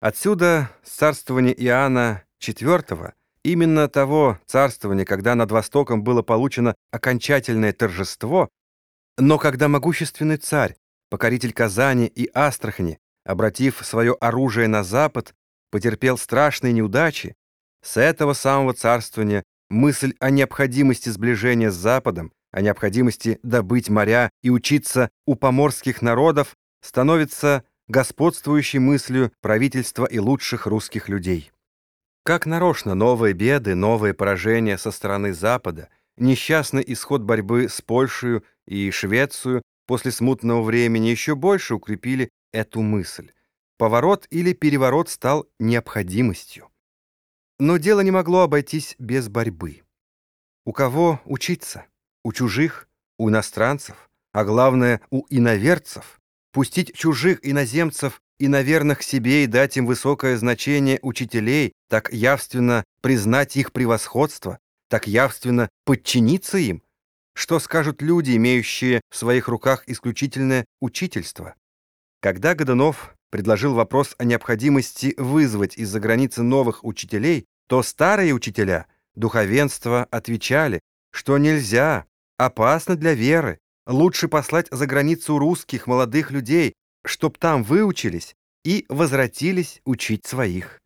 Отсюда царствование Иоанна IV, именно того царствования, когда над Востоком было получено окончательное торжество, но когда могущественный царь, покоритель Казани и Астрахани, обратив свое оружие на Запад, потерпел страшные неудачи, с этого самого царствования мысль о необходимости сближения с Западом, о необходимости добыть моря и учиться у поморских народов становится господствующей мыслью правительства и лучших русских людей. Как нарочно новые беды, новые поражения со стороны Запада, несчастный исход борьбы с Польшей и Швецией после смутного времени еще больше укрепили эту мысль. Поворот или переворот стал необходимостью. Но дело не могло обойтись без борьбы. У кого учиться? У чужих, у иностранцев, а главное, у иноверцев – пустить чужих иноземцев и наверных себе и дать им высокое значение учителей, так явственно признать их превосходство, так явственно подчиниться им? Что скажут люди, имеющие в своих руках исключительное учительство? Когда Годунов предложил вопрос о необходимости вызвать из-за границы новых учителей, то старые учителя, духовенство, отвечали, что нельзя, опасно для веры, Лучше послать за границу русских молодых людей, чтоб там выучились и возвратились учить своих.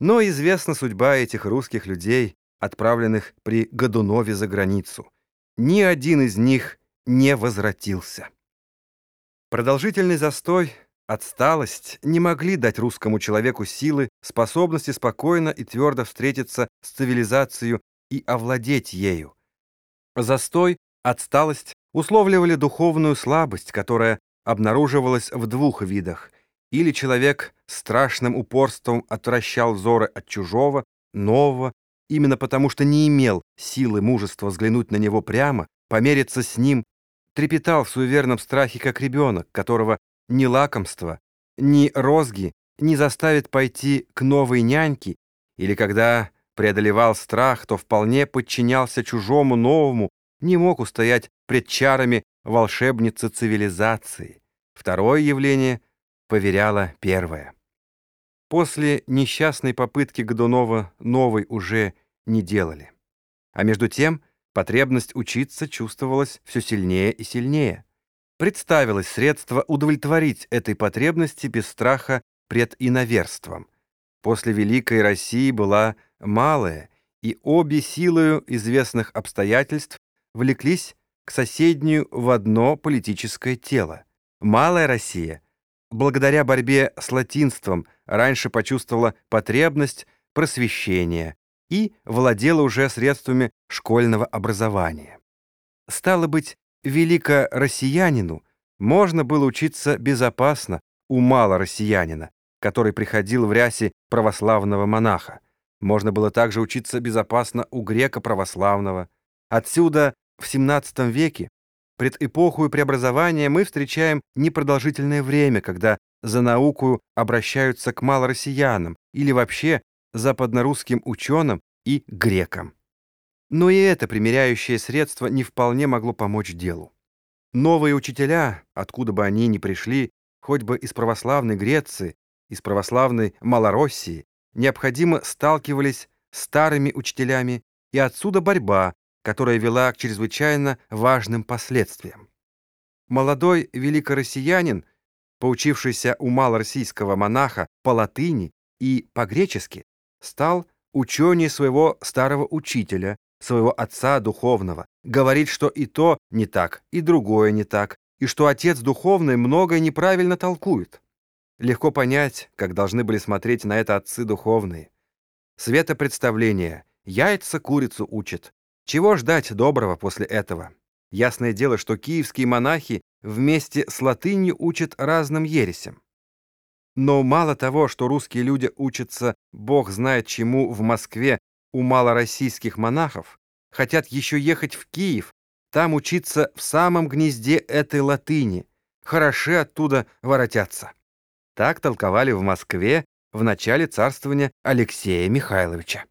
Но известна судьба этих русских людей, отправленных при Годунове за границу. Ни один из них не возвратился. Продолжительный застой, отсталость не могли дать русскому человеку силы, способности спокойно и твердо встретиться с цивилизацией и овладеть ею. Застой, отсталость условливали духовную слабость, которая обнаруживалась в двух видах. Или человек страшным упорством отвращал взоры от чужого, нового, именно потому что не имел силы мужества взглянуть на него прямо, помериться с ним, трепетал в суеверном страхе, как ребенок, которого ни лакомство, ни розги не заставит пойти к новой няньке, или когда преодолевал страх, то вполне подчинялся чужому новому, не мог устоять пред чарами волшебницы цивилизации. Второе явление поверяло первое. После несчастной попытки Годунова новой уже не делали. А между тем потребность учиться чувствовалась все сильнее и сильнее. Представилось средство удовлетворить этой потребности без страха пред иноверством. После Великой России была малая, и обе силою известных обстоятельств влеклись к соседнюю в одно политическое тело. Малая Россия, благодаря борьбе с латинством, раньше почувствовала потребность просвещения и владела уже средствами школьного образования. Стало быть, великороссиянину можно было учиться безопасно у малороссиянина, который приходил в рясе православного монаха. Можно было также учиться безопасно у грека православного. Отсюда в XVII веке, пред эпохою преобразования, мы встречаем непродолжительное время, когда за науку обращаются к малороссиянам или вообще западнорусским ученым и грекам. Но и это примиряющее средство не вполне могло помочь делу. Новые учителя, откуда бы они ни пришли, хоть бы из православной Греции, из православной Малороссии, необходимо сталкивались с старыми учителями, и отсюда борьба, которая вела к чрезвычайно важным последствиям. Молодой великороссиянин, поучившийся у малороссийского монаха по латыни и по-гречески, стал ученее своего старого учителя, своего отца духовного, говорит, что и то не так, и другое не так, и что отец духовный многое неправильно толкует. Легко понять, как должны были смотреть на это отцы духовные. Светопредставление, яйца курицу учат, чего ждать доброго после этого? Ясное дело, что киевские монахи вместе с латынью учат разным ересям. Но мало того, что русские люди учатся, бог знает чему, в Москве у малороссийских монахов, хотят еще ехать в Киев, там учиться в самом гнезде этой латыни, хороши оттуда воротятся. Так толковали в Москве в начале царствования Алексея Михайловича.